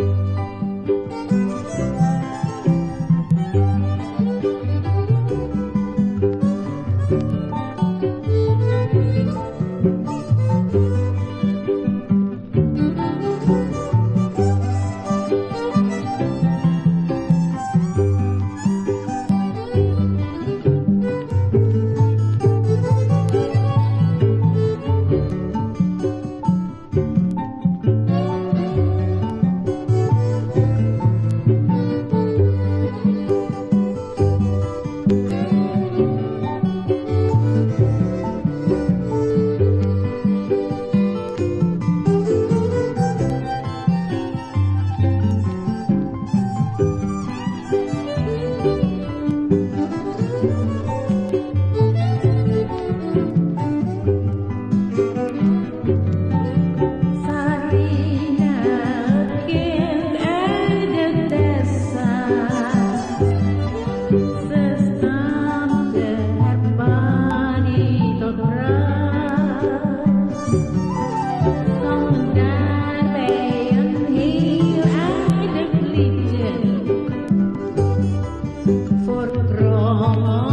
Música por otro amor.